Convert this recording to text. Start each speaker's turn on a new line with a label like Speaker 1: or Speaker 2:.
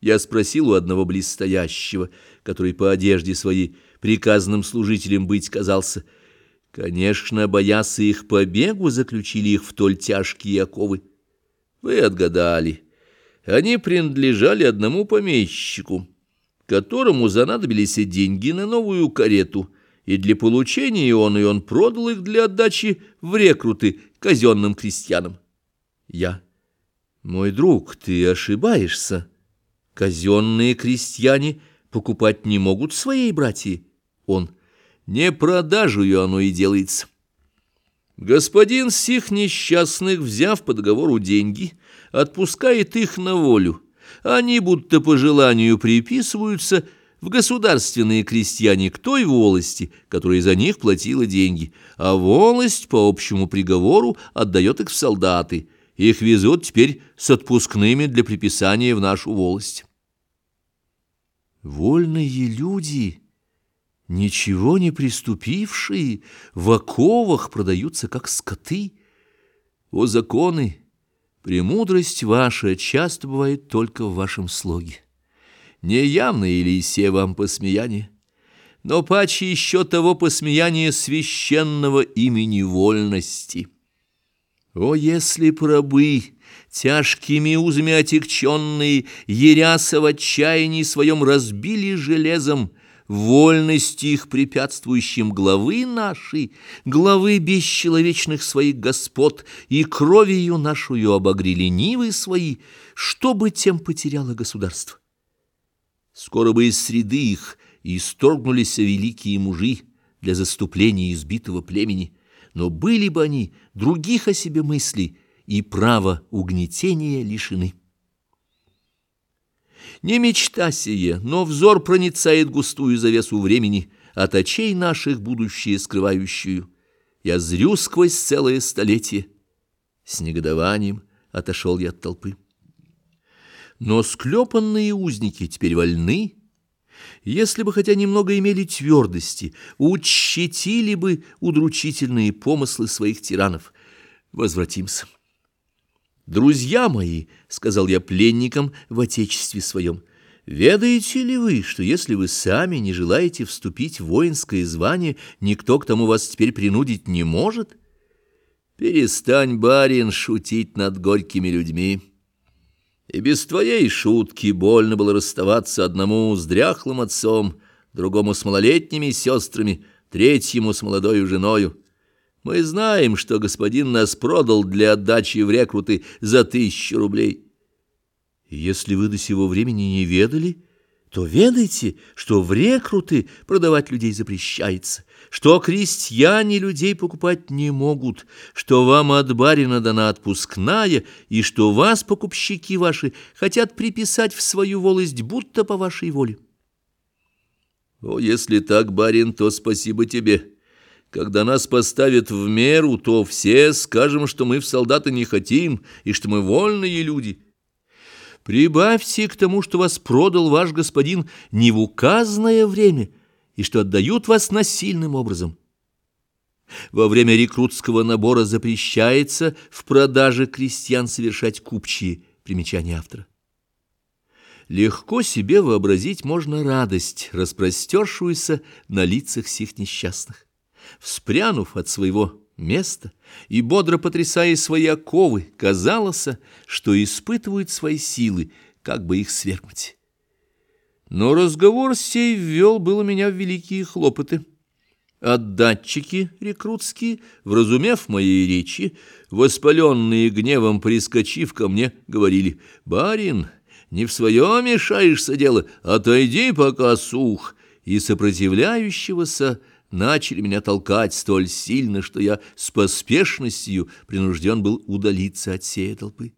Speaker 1: Я спросил у одного близстоящего, который по одежде своей приказанным служителем быть казался. Конечно, боясь их побегу, заключили их в толь тяжкие оковы. Вы отгадали. Они принадлежали одному помещику, которому занадобились деньги на новую карету, и для получения он и он продал их для отдачи в рекруты казенным крестьянам. Я. Мой друг, ты ошибаешься. Казенные крестьяне покупать не могут своей братьи. Он. Не продажую оно и делается. Господин сих несчастных, взяв по договору деньги, отпускает их на волю. Они будто по желанию приписываются в государственные крестьяне к той волости, которая за них платила деньги, а волость по общему приговору отдает их в солдаты. Их везут теперь с отпускными для приписания в нашу волость. Вольные люди, ничего не приступившие, в оковах продаются, как скоты. О законы! Премудрость ваша часто бывает только в вашем слоге. Неявное ли се вам посмеяние, но паче еще того посмеяния священного имени вольности. О, если пробы, тяжкими узами отягченные, еряса в отчаянии своем разбили железом, вольности их препятствующим главы нашей, главы бесчеловечных своих господ, и кровью нашую обогрели нивы свои, чтобы тем потеряло государство. Скоро бы из среды их исторгнулись великие мужи для заступления избитого племени, но были бы они других о себе мыслей и права угнетения лишены. Не мечта сие, но взор проницает густую завесу времени, от очей наших будущее скрывающую. Я зрю сквозь целое столетие. С негодованием отошел я от толпы. Но склепанные узники теперь вольны, если бы хотя немного имели твердости, учтили бы удручительные помыслы своих тиранов. Возвратимся. «Друзья мои», — сказал я пленникам в отечестве своем, — «ведаете ли вы, что если вы сами не желаете вступить в воинское звание, никто к тому вас теперь принудить не может? Перестань, барин, шутить над горькими людьми». И без твоей шутки больно было расставаться одному с дряхлым отцом, другому с малолетними сестрами, третьему с молодою женою. Мы знаем, что господин нас продал для отдачи в рекруты за тысячу рублей. Если вы до сего времени не ведали, то ведайте, что в рекруты продавать людей запрещается, что крестьяне людей покупать не могут, что вам от барина дана отпускная, и что вас, покупщики ваши, хотят приписать в свою волость, будто по вашей воле. О, если так, барин, то спасибо тебе. Когда нас поставят в меру, то все скажем, что мы в солдаты не хотим, и что мы вольные люди». Прибавьте к тому, что вас продал ваш господин не в указанное время и что отдают вас насильным образом. Во время рекрутского набора запрещается в продаже крестьян совершать купчие, примечание автора. Легко себе вообразить можно радость, распростершуюся на лицах сих несчастных. Вспрянув от своего место и, бодро потрясая свои оковы, казалось, что испытывают свои силы, как бы их свергнуть. Но разговор сей ввел было меня в великие хлопоты. Отдатчики рекрутские, вразумев моей речи, воспаленные гневом прискочив ко мне, говорили, «Барин, не в своем мешаешься дело, отойди, пока сух». И сопротивляющегося начали меня толкать столь сильно, что я с поспешностью принужден был удалиться от всей толпы.